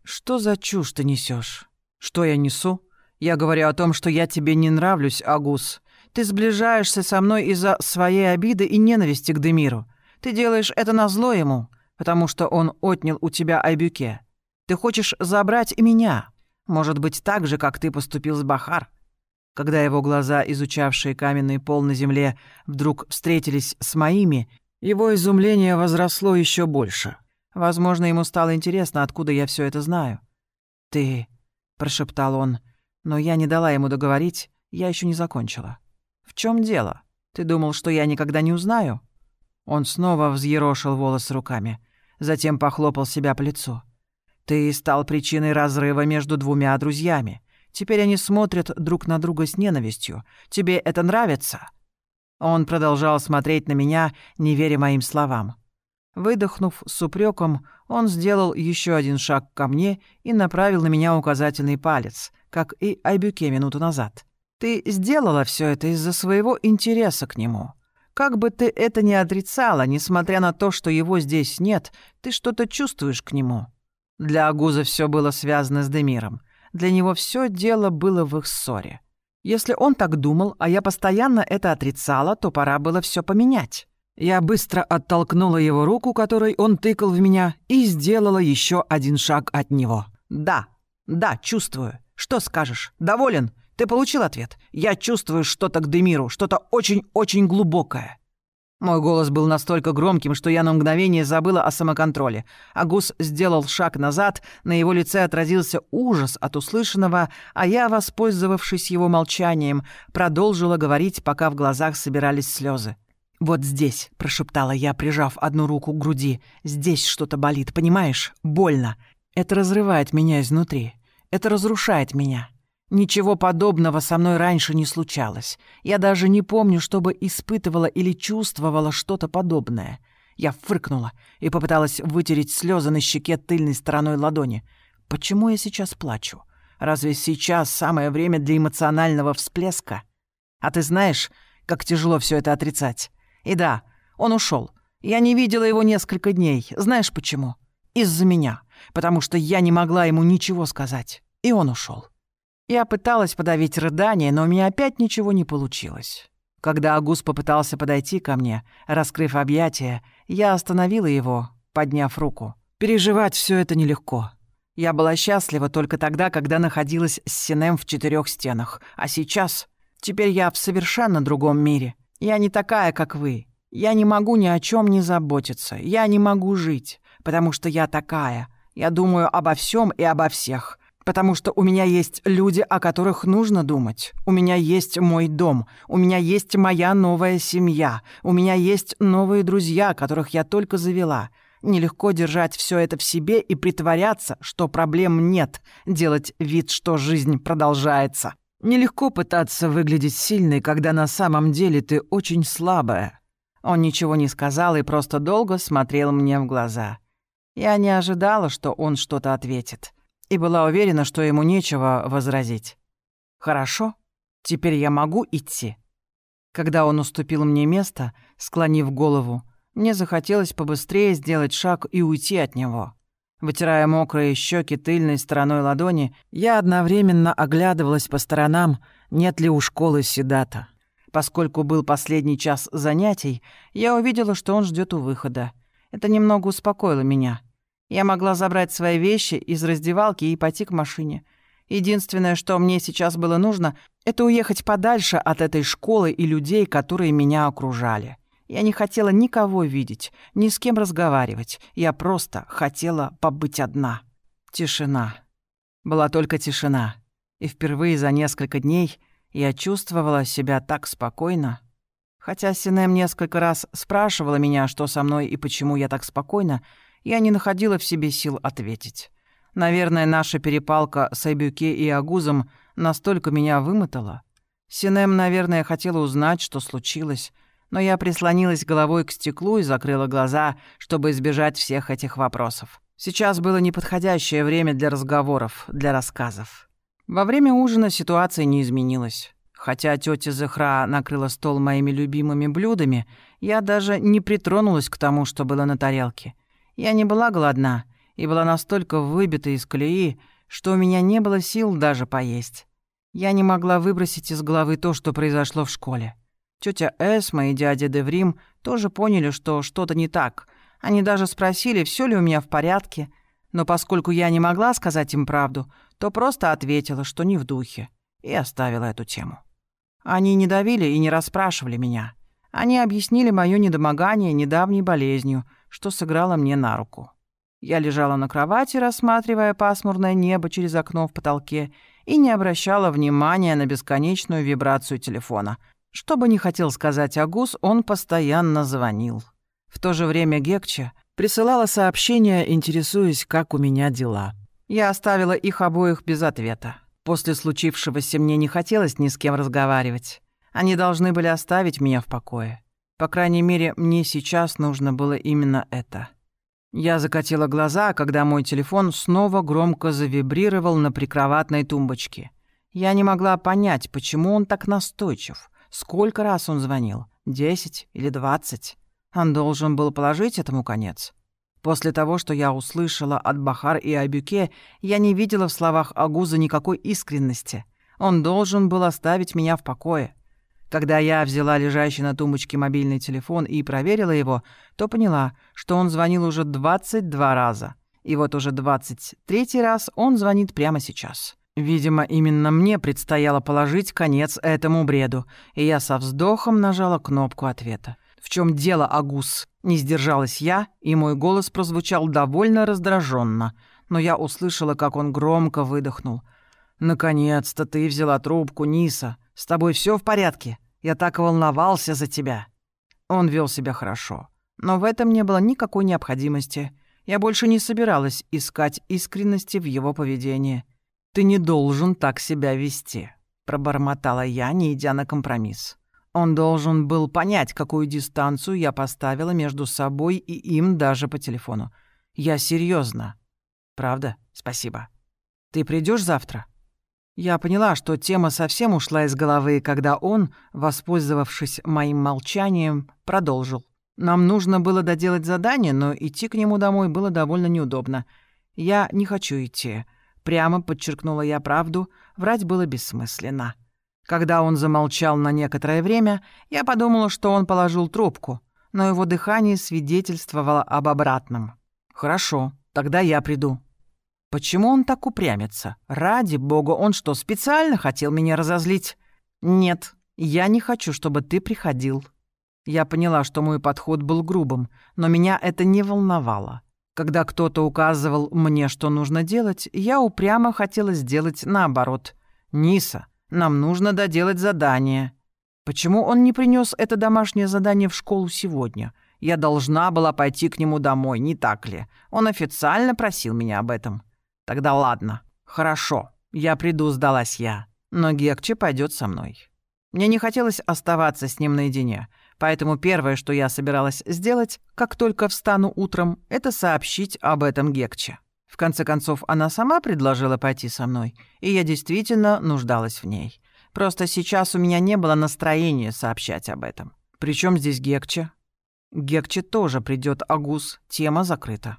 «Что за чушь ты несешь? Что я несу? Я говорю о том, что я тебе не нравлюсь, Агус. Ты сближаешься со мной из-за своей обиды и ненависти к Демиру. Ты делаешь это назло ему, потому что он отнял у тебя Айбюке. Ты хочешь забрать и меня. Может быть, так же, как ты поступил с Бахар. Когда его глаза, изучавшие каменный пол на земле, вдруг встретились с моими, его изумление возросло еще больше. Возможно, ему стало интересно, откуда я все это знаю. «Ты...» — прошептал он, но я не дала ему договорить, я еще не закончила. «В чем дело? Ты думал, что я никогда не узнаю?» Он снова взъерошил волос руками, затем похлопал себя по лицу. «Ты стал причиной разрыва между двумя друзьями. Теперь они смотрят друг на друга с ненавистью. Тебе это нравится?» Он продолжал смотреть на меня, не веря моим словам. Выдохнув с упреком, он сделал еще один шаг ко мне и направил на меня указательный палец, как и Айбюке минуту назад. «Ты сделала все это из-за своего интереса к нему. Как бы ты это ни отрицала, несмотря на то, что его здесь нет, ты что-то чувствуешь к нему». Для Агуза все было связано с Демиром. Для него все дело было в их ссоре. Если он так думал, а я постоянно это отрицала, то пора было все поменять. Я быстро оттолкнула его руку, которой он тыкал в меня, и сделала еще один шаг от него. «Да, да, чувствую. Что скажешь? Доволен? Ты получил ответ? Я чувствую что-то к Демиру, что-то очень-очень глубокое». Мой голос был настолько громким, что я на мгновение забыла о самоконтроле. Агус сделал шаг назад, на его лице отразился ужас от услышанного, а я, воспользовавшись его молчанием, продолжила говорить, пока в глазах собирались слезы. «Вот здесь», — прошептала я, прижав одну руку к груди, — «здесь что-то болит, понимаешь? Больно. Это разрывает меня изнутри. Это разрушает меня. Ничего подобного со мной раньше не случалось. Я даже не помню, чтобы испытывала или чувствовала что-то подобное. Я фыркнула и попыталась вытереть слезы на щеке тыльной стороной ладони. Почему я сейчас плачу? Разве сейчас самое время для эмоционального всплеска? А ты знаешь, как тяжело все это отрицать. И да, он ушел. Я не видела его несколько дней. Знаешь почему? Из-за меня. Потому что я не могла ему ничего сказать. И он ушел. Я пыталась подавить рыдание, но у меня опять ничего не получилось. Когда Агус попытался подойти ко мне, раскрыв объятия, я остановила его, подняв руку. Переживать все это нелегко. Я была счастлива только тогда, когда находилась с Синем в четырех стенах. А сейчас... Теперь я в совершенно другом мире. Я не такая, как вы. Я не могу ни о чем не заботиться. Я не могу жить, потому что я такая. Я думаю обо всем и обо всех. Потому что у меня есть люди, о которых нужно думать. У меня есть мой дом. У меня есть моя новая семья. У меня есть новые друзья, которых я только завела. Нелегко держать все это в себе и притворяться, что проблем нет, делать вид, что жизнь продолжается. Нелегко пытаться выглядеть сильной, когда на самом деле ты очень слабая. Он ничего не сказал и просто долго смотрел мне в глаза. Я не ожидала, что он что-то ответит, и была уверена, что ему нечего возразить. «Хорошо, теперь я могу идти». Когда он уступил мне место, склонив голову, мне захотелось побыстрее сделать шаг и уйти от него. Вытирая мокрые щеки тыльной стороной ладони, я одновременно оглядывалась по сторонам, нет ли у школы Седата. Поскольку был последний час занятий, я увидела, что он ждет у выхода. Это немного успокоило меня. Я могла забрать свои вещи из раздевалки и пойти к машине. Единственное, что мне сейчас было нужно, это уехать подальше от этой школы и людей, которые меня окружали. Я не хотела никого видеть, ни с кем разговаривать. Я просто хотела побыть одна. Тишина. Была только тишина. И впервые за несколько дней я чувствовала себя так спокойно. Хотя Синем несколько раз спрашивала меня, что со мной и почему я так спокойна, я не находила в себе сил ответить. Наверное, наша перепалка с Айбюке и Агузом настолько меня вымотала. Синем, наверное, хотела узнать, что случилось, но я прислонилась головой к стеклу и закрыла глаза, чтобы избежать всех этих вопросов. Сейчас было неподходящее время для разговоров, для рассказов. Во время ужина ситуация не изменилась. Хотя тетя Захра накрыла стол моими любимыми блюдами, я даже не притронулась к тому, что было на тарелке. Я не была голодна и была настолько выбита из колеи, что у меня не было сил даже поесть. Я не могла выбросить из головы то, что произошло в школе. Тетя Эсма и дядя Деврим тоже поняли, что что-то не так. Они даже спросили, все ли у меня в порядке. Но поскольку я не могла сказать им правду, то просто ответила, что не в духе, и оставила эту тему. Они не давили и не расспрашивали меня. Они объяснили моё недомогание недавней болезнью, что сыграло мне на руку. Я лежала на кровати, рассматривая пасмурное небо через окно в потолке, и не обращала внимания на бесконечную вибрацию телефона, что бы ни хотел сказать Агус, он постоянно звонил. В то же время Гекча присылала сообщения, интересуясь, как у меня дела. Я оставила их обоих без ответа. После случившегося мне не хотелось ни с кем разговаривать. Они должны были оставить меня в покое. По крайней мере, мне сейчас нужно было именно это. Я закатила глаза, когда мой телефон снова громко завибрировал на прикроватной тумбочке. Я не могла понять, почему он так настойчив. Сколько раз он звонил? Десять или двадцать? Он должен был положить этому конец. После того, что я услышала от Бахар и Абюке, я не видела в словах Агуза никакой искренности. Он должен был оставить меня в покое. Когда я взяла лежащий на тумбочке мобильный телефон и проверила его, то поняла, что он звонил уже 22 раза. И вот уже 23 раз он звонит прямо сейчас. Видимо, именно мне предстояло положить конец этому бреду, и я со вздохом нажала кнопку ответа. «В чем дело, Агус?» Не сдержалась я, и мой голос прозвучал довольно раздраженно, но я услышала, как он громко выдохнул. «Наконец-то ты взяла трубку, Ниса. С тобой все в порядке? Я так волновался за тебя». Он вел себя хорошо, но в этом не было никакой необходимости. Я больше не собиралась искать искренности в его поведении. «Ты не должен так себя вести», — пробормотала я, не идя на компромисс. Он должен был понять, какую дистанцию я поставила между собой и им даже по телефону. Я серьезно. Правда? Спасибо. Ты придешь завтра? Я поняла, что тема совсем ушла из головы, когда он, воспользовавшись моим молчанием, продолжил. Нам нужно было доделать задание, но идти к нему домой было довольно неудобно. Я не хочу идти. Прямо подчеркнула я правду, врать было бессмысленно. Когда он замолчал на некоторое время, я подумала, что он положил трубку, но его дыхание свидетельствовало об обратном. «Хорошо, тогда я приду», Почему он так упрямится? Ради бога, он что, специально хотел меня разозлить? Нет, я не хочу, чтобы ты приходил. Я поняла, что мой подход был грубым, но меня это не волновало. Когда кто-то указывал мне, что нужно делать, я упрямо хотела сделать наоборот. «Ниса, нам нужно доделать задание». Почему он не принес это домашнее задание в школу сегодня? Я должна была пойти к нему домой, не так ли? Он официально просил меня об этом. Тогда ладно. Хорошо. Я приду, сдалась я. Но Гекче пойдет со мной. Мне не хотелось оставаться с ним наедине, поэтому первое, что я собиралась сделать, как только встану утром, это сообщить об этом Гекче. В конце концов, она сама предложила пойти со мной, и я действительно нуждалась в ней. Просто сейчас у меня не было настроения сообщать об этом. Причем здесь Гекче? Гекче тоже придет, Агус, тема закрыта.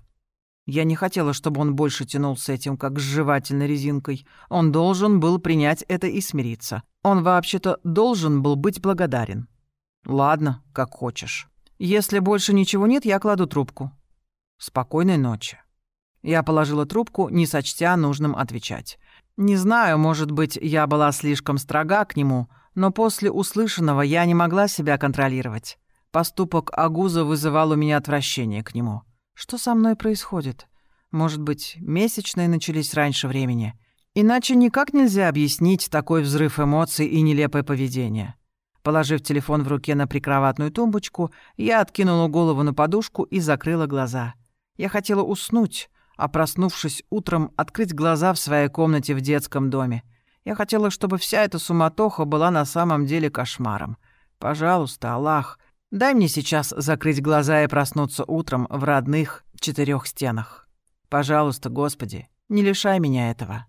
Я не хотела, чтобы он больше тянул с этим, как с жевательной резинкой. Он должен был принять это и смириться. Он вообще-то должен был быть благодарен. Ладно, как хочешь. Если больше ничего нет, я кладу трубку. Спокойной ночи. Я положила трубку, не сочтя нужным отвечать. Не знаю, может быть, я была слишком строга к нему, но после услышанного я не могла себя контролировать. Поступок Агуза вызывал у меня отвращение к нему. Что со мной происходит? Может быть, месячные начались раньше времени? Иначе никак нельзя объяснить такой взрыв эмоций и нелепое поведение. Положив телефон в руке на прикроватную тумбочку, я откинула голову на подушку и закрыла глаза. Я хотела уснуть, а проснувшись утром, открыть глаза в своей комнате в детском доме. Я хотела, чтобы вся эта суматоха была на самом деле кошмаром. Пожалуйста, Аллах, Дай мне сейчас закрыть глаза и проснуться утром в родных четырех стенах. Пожалуйста, Господи, не лишай меня этого.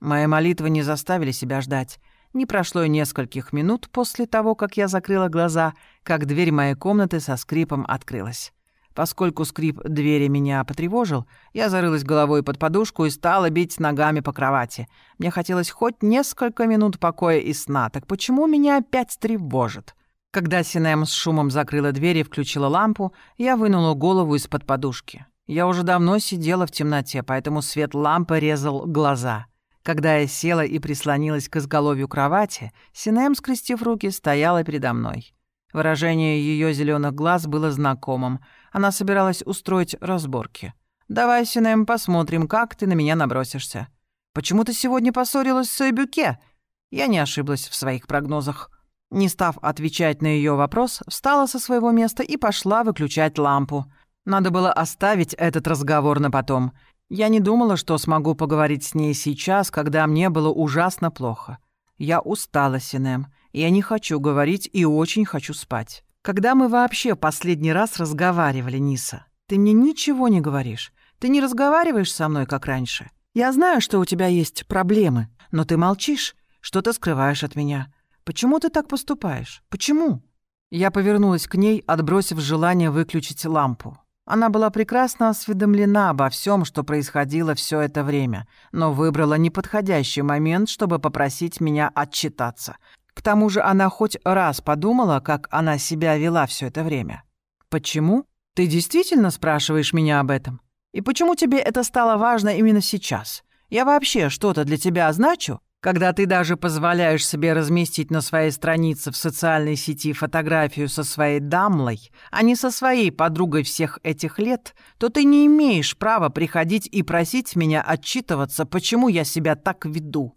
Мои молитвы не заставили себя ждать. Не прошло и нескольких минут после того, как я закрыла глаза, как дверь моей комнаты со скрипом открылась. Поскольку скрип двери меня потревожил, я зарылась головой под подушку и стала бить ногами по кровати. Мне хотелось хоть несколько минут покоя и сна, так почему меня опять тревожит? Когда Синем с шумом закрыла дверь и включила лампу, я вынула голову из-под подушки. Я уже давно сидела в темноте, поэтому свет лампы резал глаза. Когда я села и прислонилась к изголовью кровати, Синем, скрестив руки, стояла передо мной. Выражение ее зеленых глаз было знакомым. Она собиралась устроить разборки. «Давай, Синем, посмотрим, как ты на меня набросишься». «Почему ты сегодня поссорилась с Эбюке?» Я не ошиблась в своих прогнозах. Не став отвечать на ее вопрос, встала со своего места и пошла выключать лампу. Надо было оставить этот разговор на потом. Я не думала, что смогу поговорить с ней сейчас, когда мне было ужасно плохо. Я устала, Синем. Я не хочу говорить и очень хочу спать. Когда мы вообще последний раз разговаривали, Ниса? Ты мне ничего не говоришь. Ты не разговариваешь со мной, как раньше. Я знаю, что у тебя есть проблемы, но ты молчишь, что ты скрываешь от меня. Почему ты так поступаешь? Почему?» Я повернулась к ней, отбросив желание выключить лампу. Она была прекрасно осведомлена обо всем, что происходило все это время, но выбрала неподходящий момент, чтобы попросить меня отчитаться. К тому же она хоть раз подумала, как она себя вела все это время. «Почему? Ты действительно спрашиваешь меня об этом? И почему тебе это стало важно именно сейчас? Я вообще что-то для тебя значу?» Когда ты даже позволяешь себе разместить на своей странице в социальной сети фотографию со своей дамлой, а не со своей подругой всех этих лет, то ты не имеешь права приходить и просить меня отчитываться, почему я себя так веду.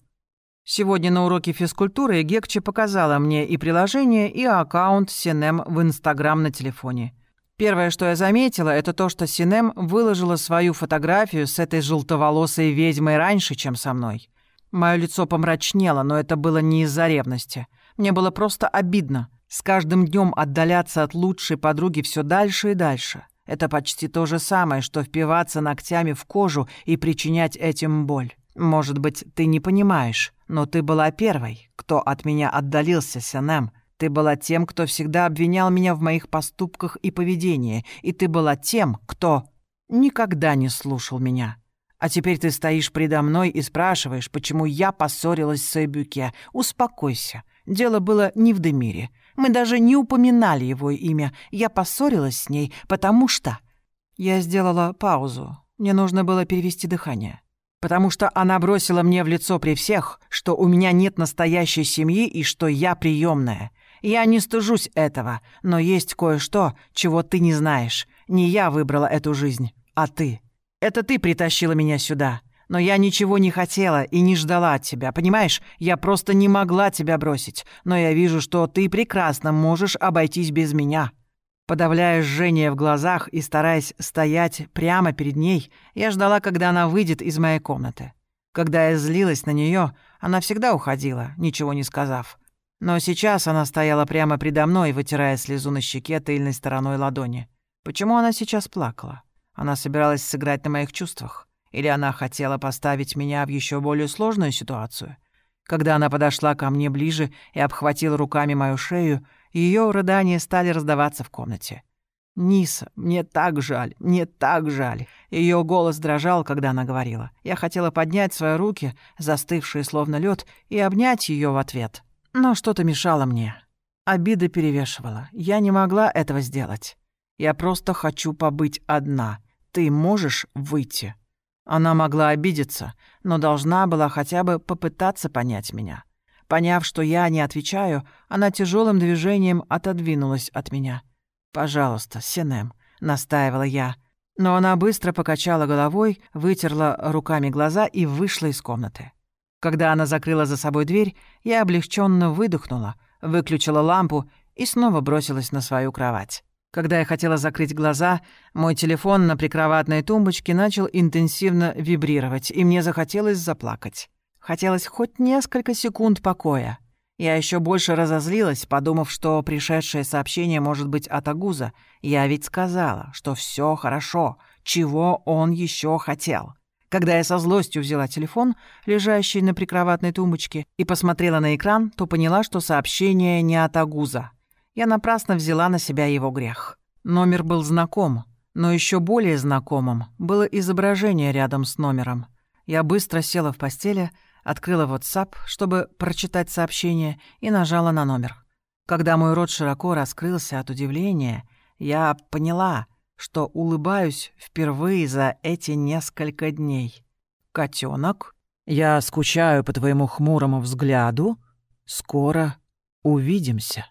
Сегодня на уроке физкультуры Гекче показала мне и приложение, и аккаунт Синем в Инстаграм на телефоне. Первое, что я заметила, это то, что Синем выложила свою фотографию с этой желтоволосой ведьмой раньше, чем со мной. Мое лицо помрачнело, но это было не из-за ревности. Мне было просто обидно. С каждым днем отдаляться от лучшей подруги все дальше и дальше. Это почти то же самое, что впиваться ногтями в кожу и причинять этим боль. Может быть, ты не понимаешь. Но ты была первой, кто от меня отдалился, Сенем. Ты была тем, кто всегда обвинял меня в моих поступках и поведении, и ты была тем, кто никогда не слушал меня. А теперь ты стоишь предо мной и спрашиваешь, почему я поссорилась с Эбюке. Успокойся. Дело было не в Демире. Мы даже не упоминали его имя. Я поссорилась с ней, потому что... Я сделала паузу. Мне нужно было перевести дыхание. Потому что она бросила мне в лицо при всех, что у меня нет настоящей семьи и что я приемная. Я не стыжусь этого, но есть кое-что, чего ты не знаешь. Не я выбрала эту жизнь, а ты. Это ты притащила меня сюда. Но я ничего не хотела и не ждала от тебя, понимаешь? Я просто не могла тебя бросить. Но я вижу, что ты прекрасно можешь обойтись без меня». Подавляя жжение в глазах и стараясь стоять прямо перед ней, я ждала, когда она выйдет из моей комнаты. Когда я злилась на нее, она всегда уходила, ничего не сказав. Но сейчас она стояла прямо предо мной, вытирая слезу на щеке тыльной стороной ладони. Почему она сейчас плакала? Она собиралась сыграть на моих чувствах? Или она хотела поставить меня в еще более сложную ситуацию? Когда она подошла ко мне ближе и обхватила руками мою шею, ее рыдания стали раздаваться в комнате. «Ниса, мне так жаль, мне так жаль». Ее голос дрожал, когда она говорила. Я хотела поднять свои руки, застывшие словно лед, и обнять ее в ответ. Но что-то мешало мне. Обида перевешивала. Я не могла этого сделать. Я просто хочу побыть одна. Ты можешь выйти?» Она могла обидеться, но должна была хотя бы попытаться понять меня. Поняв, что я не отвечаю, она тяжелым движением отодвинулась от меня. «Пожалуйста, Синем», — настаивала я. Но она быстро покачала головой, вытерла руками глаза и вышла из комнаты. Когда она закрыла за собой дверь, я облегченно выдохнула, выключила лампу и снова бросилась на свою кровать. Когда я хотела закрыть глаза, мой телефон на прикроватной тумбочке начал интенсивно вибрировать, и мне захотелось заплакать. Хотелось хоть несколько секунд покоя. Я еще больше разозлилась, подумав, что пришедшее сообщение может быть от Агуза. Я ведь сказала, что все хорошо, чего он еще хотел. Когда я со злостью взяла телефон, лежащий на прикроватной тумбочке, и посмотрела на экран, то поняла, что сообщение не от Агуза — я напрасно взяла на себя его грех. Номер был знаком, но еще более знакомым было изображение рядом с номером. Я быстро села в постели, открыла WhatsApp, чтобы прочитать сообщение, и нажала на номер. Когда мой рот широко раскрылся от удивления, я поняла, что улыбаюсь впервые за эти несколько дней. «Котенок, я скучаю по твоему хмурому взгляду. Скоро увидимся».